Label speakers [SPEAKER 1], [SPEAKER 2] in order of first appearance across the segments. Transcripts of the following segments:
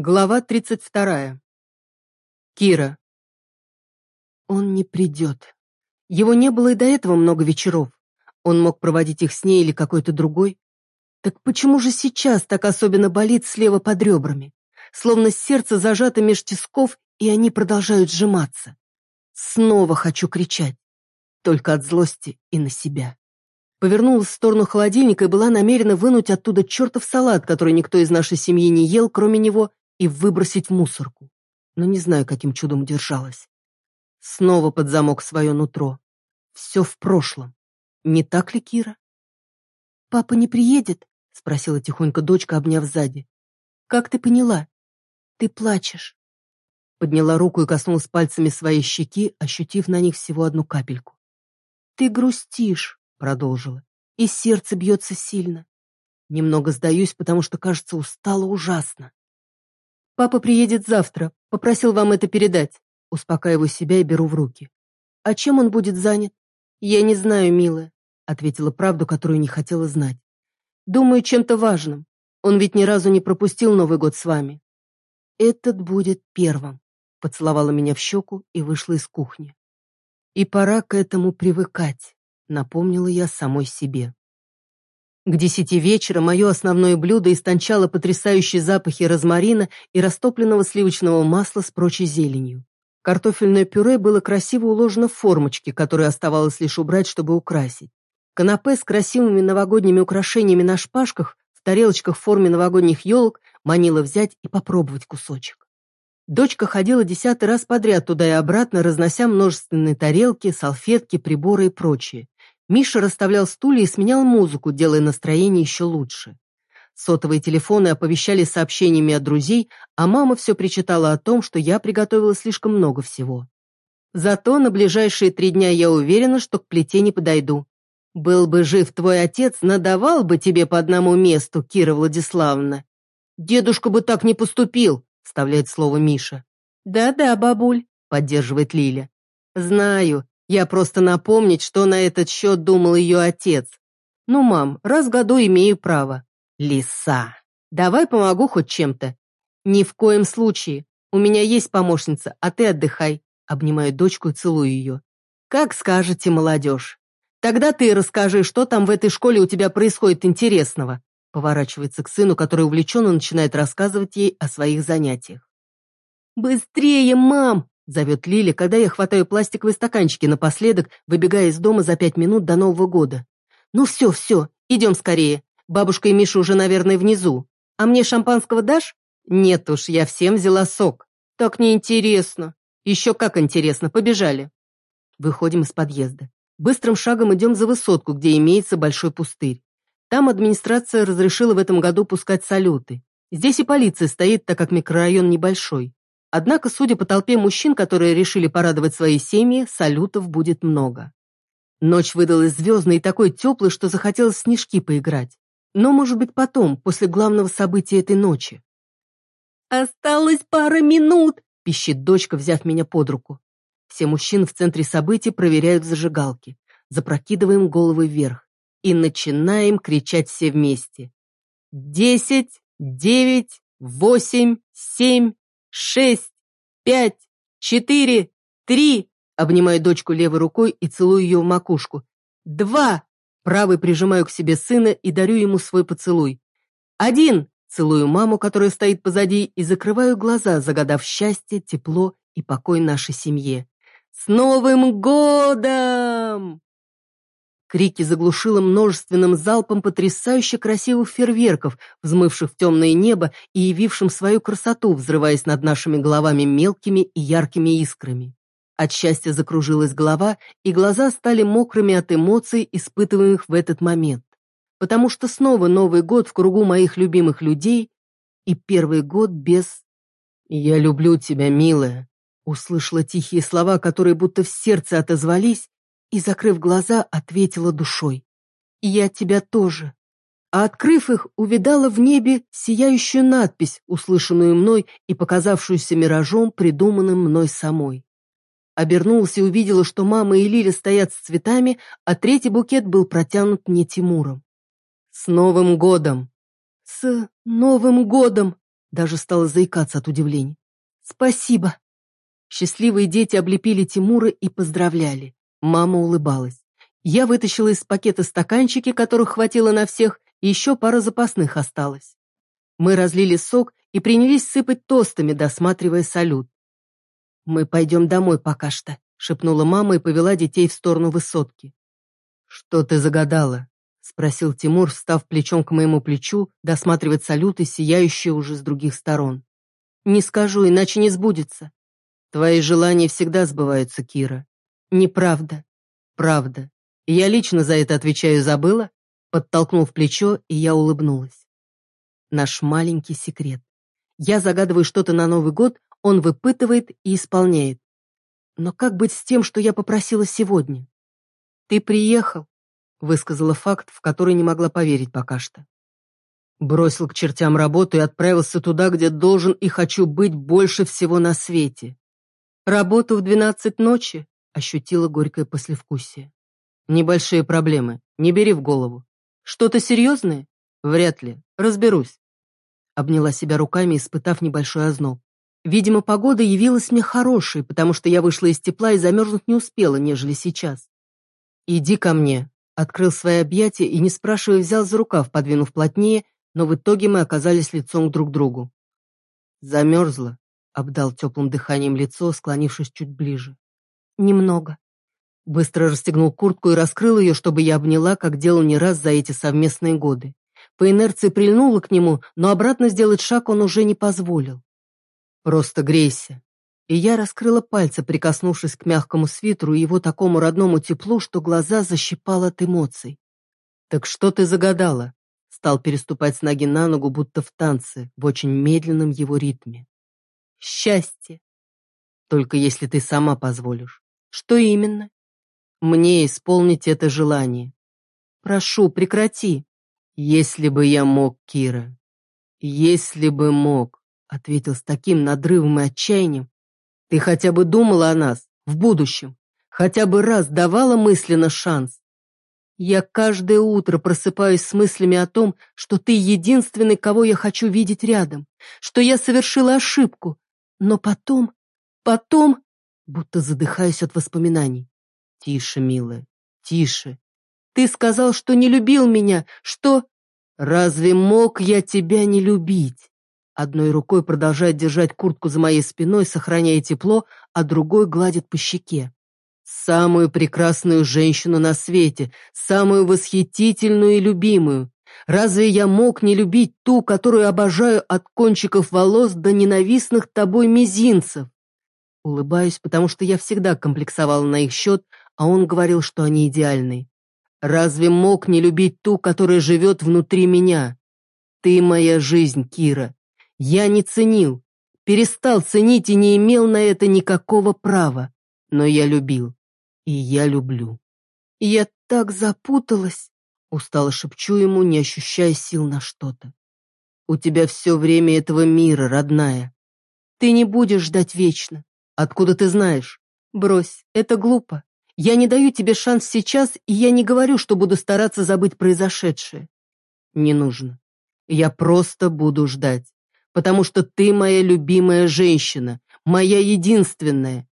[SPEAKER 1] Глава 32. Кира. Он не придет. Его не было и до этого много вечеров. Он мог проводить их с ней или какой-то другой. Так почему же сейчас так особенно болит слева под ребрами? Словно сердце зажато меж тисков, и они продолжают сжиматься. Снова хочу кричать. Только от злости и на себя. Повернулась в сторону холодильника и была намерена вынуть оттуда чертов салат, который никто из нашей семьи не ел, кроме него, и выбросить в мусорку. Но не знаю, каким чудом держалась. Снова под замок свое нутро. Все в прошлом. Не так ли, Кира? «Папа не приедет?» — спросила тихонько дочка, обняв сзади. «Как ты поняла? Ты плачешь». Подняла руку и коснулась пальцами своей щеки, ощутив на них всего одну капельку. «Ты грустишь», — продолжила, — «и сердце бьется сильно. Немного сдаюсь, потому что, кажется, устала ужасно. «Папа приедет завтра. Попросил вам это передать». Успокаиваю себя и беру в руки. «А чем он будет занят?» «Я не знаю, милая», — ответила правду, которую не хотела знать. «Думаю, чем-то важным. Он ведь ни разу не пропустил Новый год с вами». «Этот будет первым», — поцеловала меня в щеку и вышла из кухни. «И пора к этому привыкать», — напомнила я самой себе. К десяти вечера мое основное блюдо истончало потрясающие запахи розмарина и растопленного сливочного масла с прочей зеленью. Картофельное пюре было красиво уложено в формочки, которые оставалось лишь убрать, чтобы украсить. Канапе с красивыми новогодними украшениями на шпажках в тарелочках в форме новогодних елок манило взять и попробовать кусочек. Дочка ходила десятый раз подряд туда и обратно, разнося множественные тарелки, салфетки, приборы и прочее. Миша расставлял стулья и сменял музыку, делая настроение еще лучше. Сотовые телефоны оповещали сообщениями от друзей, а мама все причитала о том, что я приготовила слишком много всего. Зато на ближайшие три дня я уверена, что к плите не подойду. Был бы жив твой отец, надавал бы тебе по одному месту, Кира Владиславовна. Дедушка бы так не поступил, вставляет слово Миша. Да-да, бабуль, поддерживает Лиля. Знаю, я просто напомнить, что на этот счет думал ее отец. Ну, мам, раз в году имею право. Лиса, давай помогу хоть чем-то. Ни в коем случае. У меня есть помощница, а ты отдыхай. Обнимаю дочку и целую ее. Как скажете, молодежь. Тогда ты расскажи, что там в этой школе у тебя происходит интересного. Поворачивается к сыну, который увлеченно начинает рассказывать ей о своих занятиях. «Быстрее, мам!» Зовет Лили, когда я хватаю пластиковые стаканчики напоследок, выбегая из дома за пять минут до Нового года. «Ну все, все, идем скорее. Бабушка и Миша уже, наверное, внизу. А мне шампанского дашь?» «Нет уж, я всем взяла сок. Так неинтересно». «Еще как интересно, побежали». Выходим из подъезда. Быстрым шагом идем за высотку, где имеется большой пустырь. Там администрация разрешила в этом году пускать салюты. Здесь и полиция стоит, так как микрорайон небольшой. Однако, судя по толпе мужчин, которые решили порадовать свои семьи, салютов будет много. Ночь выдалась звездной и такой теплой, что захотелось снежки поиграть. Но, может быть, потом, после главного события этой ночи. «Осталось пара минут!» – пищит дочка, взяв меня под руку. Все мужчины в центре событий проверяют зажигалки. Запрокидываем головы вверх. И начинаем кричать все вместе. «Десять, девять, восемь, семь, шесть, пять, четыре, три. Обнимаю дочку левой рукой и целую ее в макушку. Два. Правый прижимаю к себе сына и дарю ему свой поцелуй. Один. Целую маму, которая стоит позади, и закрываю глаза, загадав счастье, тепло и покой нашей семье. «С Новым годом!» Крики заглушило множественным залпом потрясающе красивых фейерверков, взмывших в темное небо и явившим свою красоту, взрываясь над нашими головами мелкими и яркими искрами. От счастья закружилась голова, и глаза стали мокрыми от эмоций, испытываемых в этот момент. Потому что снова Новый год в кругу моих любимых людей и первый год без... «Я люблю тебя, милая», услышала тихие слова, которые будто в сердце отозвались, и, закрыв глаза, ответила душой. «Я тебя тоже». А открыв их, увидала в небе сияющую надпись, услышанную мной и показавшуюся миражом, придуманным мной самой. Обернулась и увидела, что мама и Лиля стоят с цветами, а третий букет был протянут мне Тимуром. «С Новым годом!» «С Новым годом!» Даже стала заикаться от удивления. «Спасибо!» Счастливые дети облепили Тимура и поздравляли. Мама улыбалась. Я вытащила из пакета стаканчики, которых хватило на всех, и еще пара запасных осталось. Мы разлили сок и принялись сыпать тостами, досматривая салют. «Мы пойдем домой пока что», — шепнула мама и повела детей в сторону высотки. «Что ты загадала?» — спросил Тимур, встав плечом к моему плечу, досматривать салюты, сияющие уже с других сторон. «Не скажу, иначе не сбудется». «Твои желания всегда сбываются, Кира». «Неправда». «Правда. Я лично за это отвечаю, забыла?» Подтолкнул в плечо, и я улыбнулась. Наш маленький секрет. Я загадываю что-то на Новый год, он выпытывает и исполняет. Но как быть с тем, что я попросила сегодня? «Ты приехал», — высказала факт, в который не могла поверить пока что. Бросил к чертям работу и отправился туда, где должен и хочу быть больше всего на свете. Работу в двенадцать ночи ощутила горькое послевкусие. Небольшие проблемы, не бери в голову. Что-то серьезное? Вряд ли. Разберусь. Обняла себя руками, испытав небольшой озноб. Видимо, погода явилась мне хорошей, потому что я вышла из тепла и замерзнуть не успела, нежели сейчас. «Иди ко мне», — открыл свои объятия и, не спрашивая, взял за рукав, подвинув плотнее, но в итоге мы оказались лицом друг к другу. Замерзла, обдал теплым дыханием лицо, склонившись чуть ближе. «Немного». Быстро расстегнул куртку и раскрыл ее, чтобы я обняла, как делал не раз за эти совместные годы. По инерции прильнула к нему, но обратно сделать шаг он уже не позволил. «Просто грейся». И я раскрыла пальцы, прикоснувшись к мягкому свитеру и его такому родному теплу, что глаза защипало от эмоций. «Так что ты загадала?» Стал переступать с ноги на ногу, будто в танце, в очень медленном его ритме. «Счастье!» «Только если ты сама позволишь». «Что именно?» «Мне исполнить это желание». «Прошу, прекрати». «Если бы я мог, Кира, если бы мог», ответил с таким надрывом и отчаянием. «Ты хотя бы думала о нас, в будущем, хотя бы раз давала мысленно шанс. Я каждое утро просыпаюсь с мыслями о том, что ты единственный, кого я хочу видеть рядом, что я совершила ошибку, но потом, потом, будто задыхаюсь от воспоминаний. Тише, милая, тише. Ты сказал, что не любил меня, что... Разве мог я тебя не любить? Одной рукой продолжает держать куртку за моей спиной, сохраняя тепло, а другой гладит по щеке. Самую прекрасную женщину на свете, самую восхитительную и любимую. Разве я мог не любить ту, которую обожаю от кончиков волос до ненавистных тобой мизинцев? Улыбаюсь, потому что я всегда комплексовала на их счет, а он говорил, что они идеальны. Разве мог не любить ту, которая живет внутри меня? Ты моя жизнь, Кира. Я не ценил, перестал ценить и не имел на это никакого права. Но я любил. И я люблю. Я так запуталась, устало шепчу ему, не ощущая сил на что-то. У тебя все время этого мира, родная. Ты не будешь ждать вечно. Откуда ты знаешь? Брось, это глупо. Я не даю тебе шанс сейчас, и я не говорю, что буду стараться забыть произошедшее. Не нужно. Я просто буду ждать, потому что ты моя любимая женщина, моя единственная.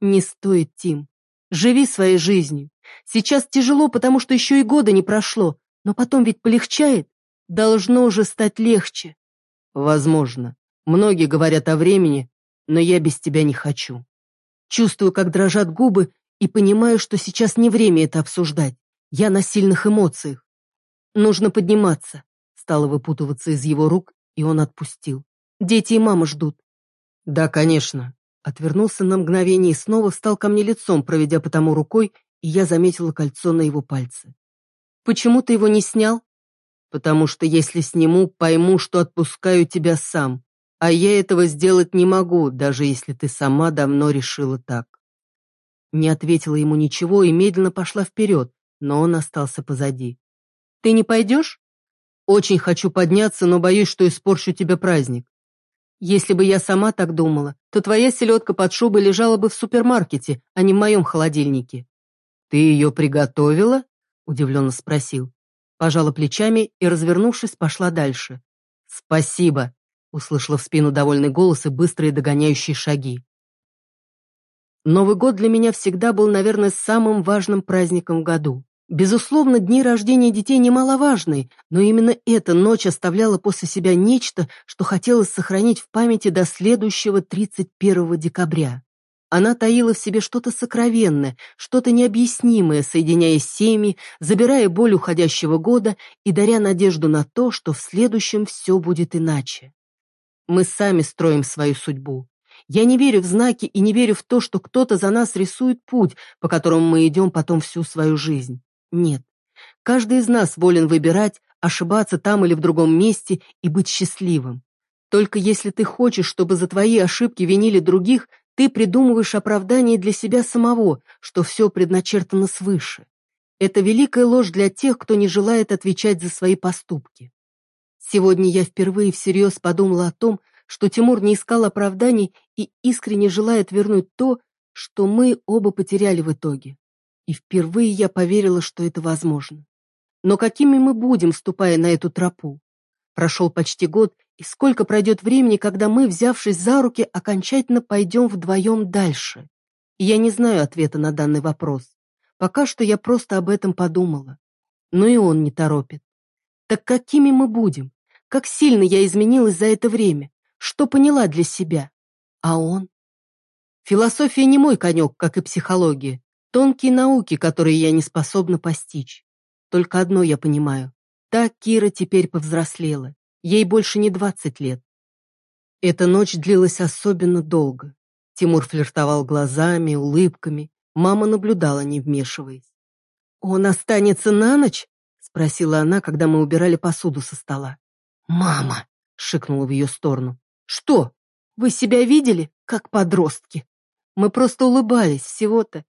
[SPEAKER 1] Не стоит, Тим. Живи своей жизнью. Сейчас тяжело, потому что еще и года не прошло, но потом ведь полегчает. Должно уже стать легче. Возможно. Многие говорят о времени, но я без тебя не хочу. Чувствую, как дрожат губы, и понимаю, что сейчас не время это обсуждать. Я на сильных эмоциях. Нужно подниматься. Стала выпутываться из его рук, и он отпустил. Дети и мама ждут. Да, конечно. Отвернулся на мгновение и снова встал ко мне лицом, проведя по тому рукой, и я заметила кольцо на его пальце. Почему ты его не снял? Потому что если сниму, пойму, что отпускаю тебя сам. А я этого сделать не могу, даже если ты сама давно решила так. Не ответила ему ничего и медленно пошла вперед, но он остался позади. «Ты не пойдешь?» «Очень хочу подняться, но боюсь, что испорчу тебе праздник». «Если бы я сама так думала, то твоя селедка под шубой лежала бы в супермаркете, а не в моем холодильнике». «Ты ее приготовила?» – удивленно спросил. Пожала плечами и, развернувшись, пошла дальше. «Спасибо. Услышала в спину довольный голос и быстрые догоняющие шаги. Новый год для меня всегда был, наверное, самым важным праздником в году. Безусловно, дни рождения детей немаловажны, но именно эта ночь оставляла после себя нечто, что хотелось сохранить в памяти до следующего 31 декабря. Она таила в себе что-то сокровенное, что-то необъяснимое, соединяя семьи, забирая боль уходящего года и даря надежду на то, что в следующем все будет иначе. Мы сами строим свою судьбу. Я не верю в знаки и не верю в то, что кто-то за нас рисует путь, по которому мы идем потом всю свою жизнь. Нет. Каждый из нас волен выбирать, ошибаться там или в другом месте и быть счастливым. Только если ты хочешь, чтобы за твои ошибки винили других, ты придумываешь оправдание для себя самого, что все предначертано свыше. Это великая ложь для тех, кто не желает отвечать за свои поступки. Сегодня я впервые всерьез подумала о том, что Тимур не искал оправданий и искренне желает вернуть то, что мы оба потеряли в итоге. И впервые я поверила, что это возможно. Но какими мы будем, ступая на эту тропу? Прошел почти год, и сколько пройдет времени, когда мы, взявшись за руки, окончательно пойдем вдвоем дальше? Я не знаю ответа на данный вопрос. Пока что я просто об этом подумала. Но и он не торопит. Так какими мы будем? Как сильно я изменилась за это время? Что поняла для себя? А он? Философия не мой конек, как и психология. Тонкие науки, которые я не способна постичь. Только одно я понимаю. Так Кира теперь повзрослела. Ей больше не двадцать лет. Эта ночь длилась особенно долго. Тимур флиртовал глазами, улыбками. Мама наблюдала, не вмешиваясь. «Он останется на ночь?» — спросила она, когда мы убирали посуду со стола. «Мама!» — шикнула в ее сторону. «Что? Вы себя видели, как подростки? Мы просто улыбались всего-то.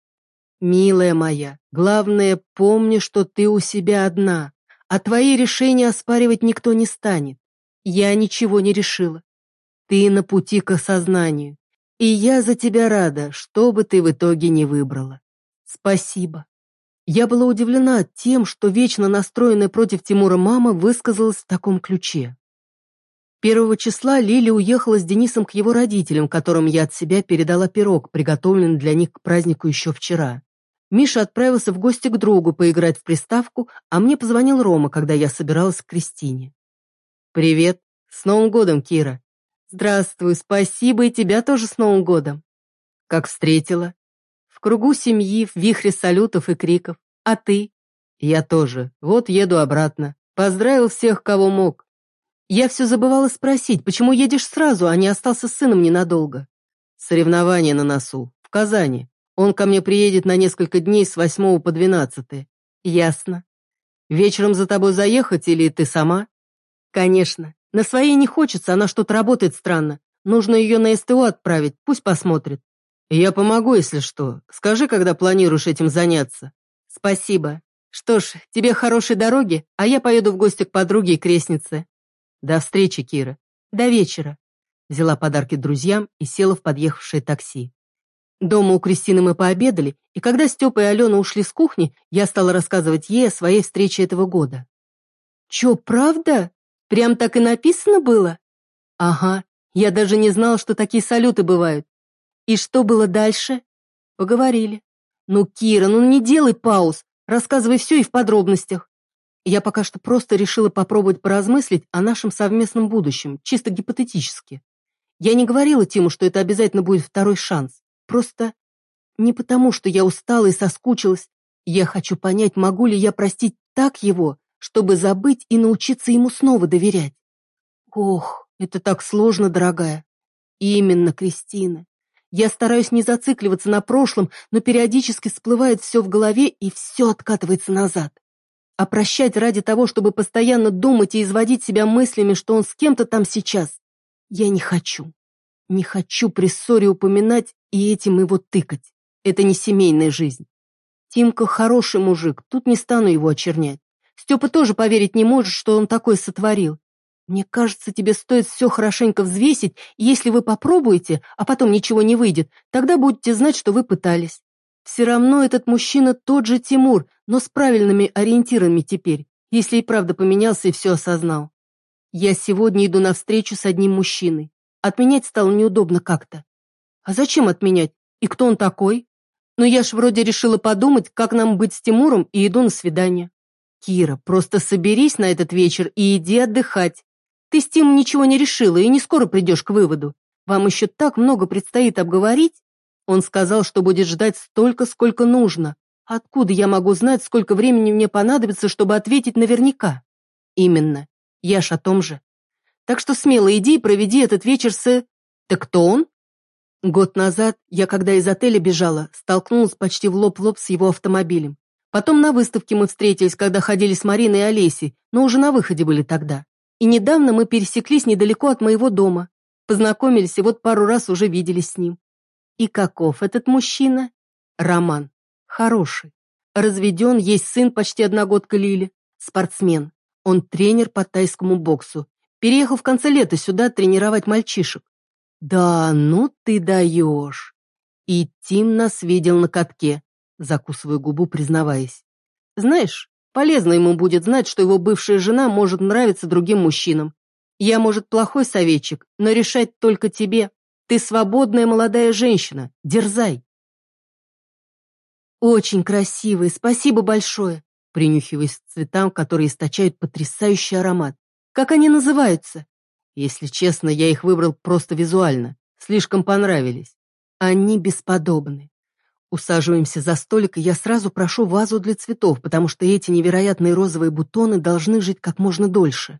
[SPEAKER 1] «Милая моя, главное, помни, что ты у себя одна, а твои решения оспаривать никто не станет. Я ничего не решила. Ты на пути к осознанию, и я за тебя рада, что бы ты в итоге не выбрала. Спасибо». Я была удивлена тем, что вечно настроенная против Тимура мама высказалась в таком ключе. Первого числа Лили уехала с Денисом к его родителям, которым я от себя передала пирог, приготовленный для них к празднику еще вчера. Миша отправился в гости к другу поиграть в приставку, а мне позвонил Рома, когда я собиралась к Кристине. «Привет. С Новым годом, Кира!» «Здравствуй, спасибо, и тебя тоже с Новым годом!» «Как встретила?» «В кругу семьи, в вихре салютов и криков. А ты?» «Я тоже. Вот еду обратно. Поздравил всех, кого мог. Я все забывала спросить, почему едешь сразу, а не остался с сыном ненадолго?» «Соревнования на носу. В Казани. Он ко мне приедет на несколько дней с восьмого по двенадцатое. Ясно. Вечером за тобой заехать или ты сама? Конечно. На своей не хочется, она что-то работает странно. Нужно ее на СТО отправить, пусть посмотрит. Я помогу, если что. Скажи, когда планируешь этим заняться. Спасибо. Что ж, тебе хорошей дороги, а я поеду в гости к подруге и крестнице. До встречи, Кира. До вечера. Взяла подарки друзьям и села в подъехавшее такси. Дома у Кристины мы пообедали, и когда Степа и Алена ушли с кухни, я стала рассказывать ей о своей встрече этого года. «Чё, правда? Прям так и написано было?» «Ага, я даже не знала, что такие салюты бывают. И что было дальше?» «Поговорили». «Ну, Кира, ну не делай пауз, рассказывай все и в подробностях». Я пока что просто решила попробовать поразмыслить о нашем совместном будущем, чисто гипотетически. Я не говорила Тиму, что это обязательно будет второй шанс. Просто не потому, что я устала и соскучилась. Я хочу понять, могу ли я простить так его, чтобы забыть и научиться ему снова доверять. Ох, это так сложно, дорогая. Именно, Кристина. Я стараюсь не зацикливаться на прошлом, но периодически всплывает все в голове и все откатывается назад. А прощать ради того, чтобы постоянно думать и изводить себя мыслями, что он с кем-то там сейчас, я не хочу. Не хочу при ссоре упоминать и этим его тыкать. Это не семейная жизнь. Тимка хороший мужик, тут не стану его очернять. Степа тоже поверить не может, что он такое сотворил. Мне кажется, тебе стоит все хорошенько взвесить, и если вы попробуете, а потом ничего не выйдет, тогда будете знать, что вы пытались. Все равно этот мужчина тот же Тимур, но с правильными ориентирами теперь, если и правда поменялся и все осознал. Я сегодня иду на встречу с одним мужчиной. Отменять стало неудобно как-то. А зачем отменять? И кто он такой? Ну я ж вроде решила подумать, как нам быть с Тимуром, и иду на свидание. Кира, просто соберись на этот вечер и иди отдыхать. Ты с Тимом ничего не решила и не скоро придешь к выводу. Вам еще так много предстоит обговорить. Он сказал, что будет ждать столько, сколько нужно. Откуда я могу знать, сколько времени мне понадобится, чтобы ответить наверняка? Именно. Я ж о том же. Так что смело иди и проведи этот вечер с... Так кто он? Год назад я, когда из отеля бежала, столкнулась почти в лоб в лоб с его автомобилем. Потом на выставке мы встретились, когда ходили с Мариной и Олесей, но уже на выходе были тогда. И недавно мы пересеклись недалеко от моего дома. Познакомились и вот пару раз уже виделись с ним. И каков этот мужчина? Роман. Хороший. Разведен, есть сын почти одногодка Лили. Спортсмен. Он тренер по тайскому боксу. Переехал в конце лета сюда тренировать мальчишек. Да, ну ты даешь. И Тим нас видел на катке закусываю губу, признаваясь. Знаешь, полезно ему будет знать, что его бывшая жена может нравиться другим мужчинам. Я, может, плохой советчик, но решать только тебе. Ты свободная молодая женщина, дерзай. Очень красивый, спасибо большое. Принюхиваясь к цветам, которые источают потрясающий аромат. Как они называются? Если честно, я их выбрал просто визуально. Слишком понравились. Они бесподобны. Усаживаемся за столик, и я сразу прошу вазу для цветов, потому что эти невероятные розовые бутоны должны жить как можно дольше.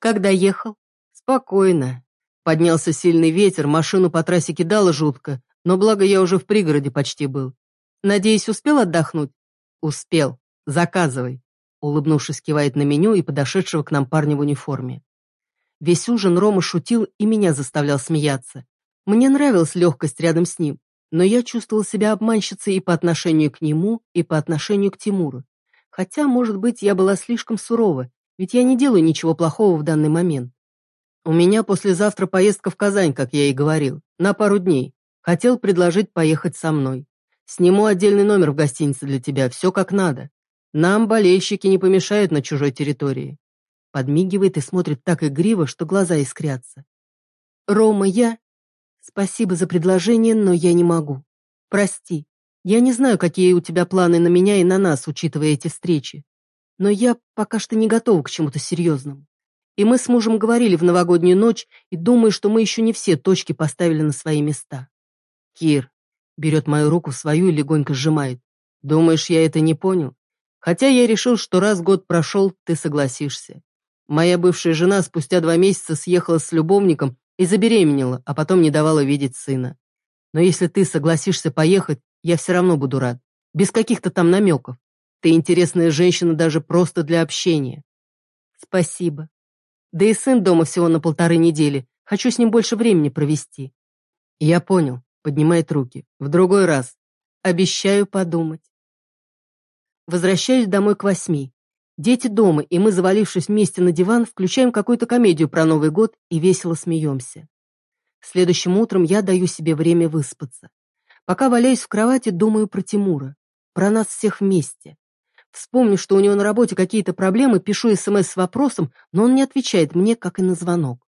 [SPEAKER 1] Когда ехал? Спокойно. Поднялся сильный ветер, машину по трассе кидало жутко, но благо я уже в пригороде почти был. Надеюсь, успел отдохнуть? Успел. Заказывай. Улыбнувшись, кивает на меню и подошедшего к нам парня в униформе. Весь ужин Рома шутил и меня заставлял смеяться. Мне нравилась легкость рядом с ним но я чувствовал себя обманщицей и по отношению к нему, и по отношению к Тимуру. Хотя, может быть, я была слишком сурова, ведь я не делаю ничего плохого в данный момент. У меня послезавтра поездка в Казань, как я и говорил, на пару дней. Хотел предложить поехать со мной. Сниму отдельный номер в гостинице для тебя, все как надо. Нам болельщики не помешают на чужой территории. Подмигивает и смотрит так игриво, что глаза искрятся. Рома, я... Спасибо за предложение, но я не могу. Прости. Я не знаю, какие у тебя планы на меня и на нас, учитывая эти встречи. Но я пока что не готова к чему-то серьезному. И мы с мужем говорили в новогоднюю ночь, и думаю, что мы еще не все точки поставили на свои места. Кир берет мою руку в свою и легонько сжимает. Думаешь, я это не понял? Хотя я решил, что раз год прошел, ты согласишься. Моя бывшая жена спустя два месяца съехала с любовником и забеременела, а потом не давала видеть сына. Но если ты согласишься поехать, я все равно буду рад. Без каких-то там намеков. Ты интересная женщина даже просто для общения. Спасибо. Да и сын дома всего на полторы недели. Хочу с ним больше времени провести. Я понял. Поднимает руки. В другой раз. Обещаю подумать. Возвращаюсь домой к восьми. Дети дома, и мы, завалившись вместе на диван, включаем какую-то комедию про Новый год и весело смеемся. Следующим утром я даю себе время выспаться. Пока валяюсь в кровати, думаю про Тимура, про нас всех вместе. Вспомню, что у него на работе какие-то проблемы, пишу СМС с вопросом, но он не отвечает мне, как и на звонок.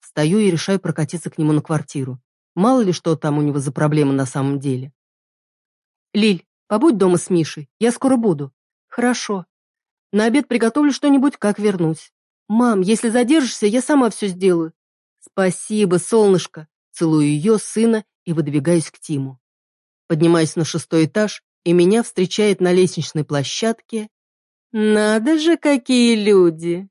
[SPEAKER 1] Встаю и решаю прокатиться к нему на квартиру. Мало ли, что там у него за проблемы на самом деле. «Лиль, побудь дома с Мишей, я скоро буду». «Хорошо», на обед приготовлю что-нибудь, как вернусь. Мам, если задержишься, я сама все сделаю. Спасибо, солнышко. Целую ее, сына и выдвигаюсь к Тиму. Поднимаюсь на шестой этаж, и меня встречает на лестничной площадке. Надо же, какие люди!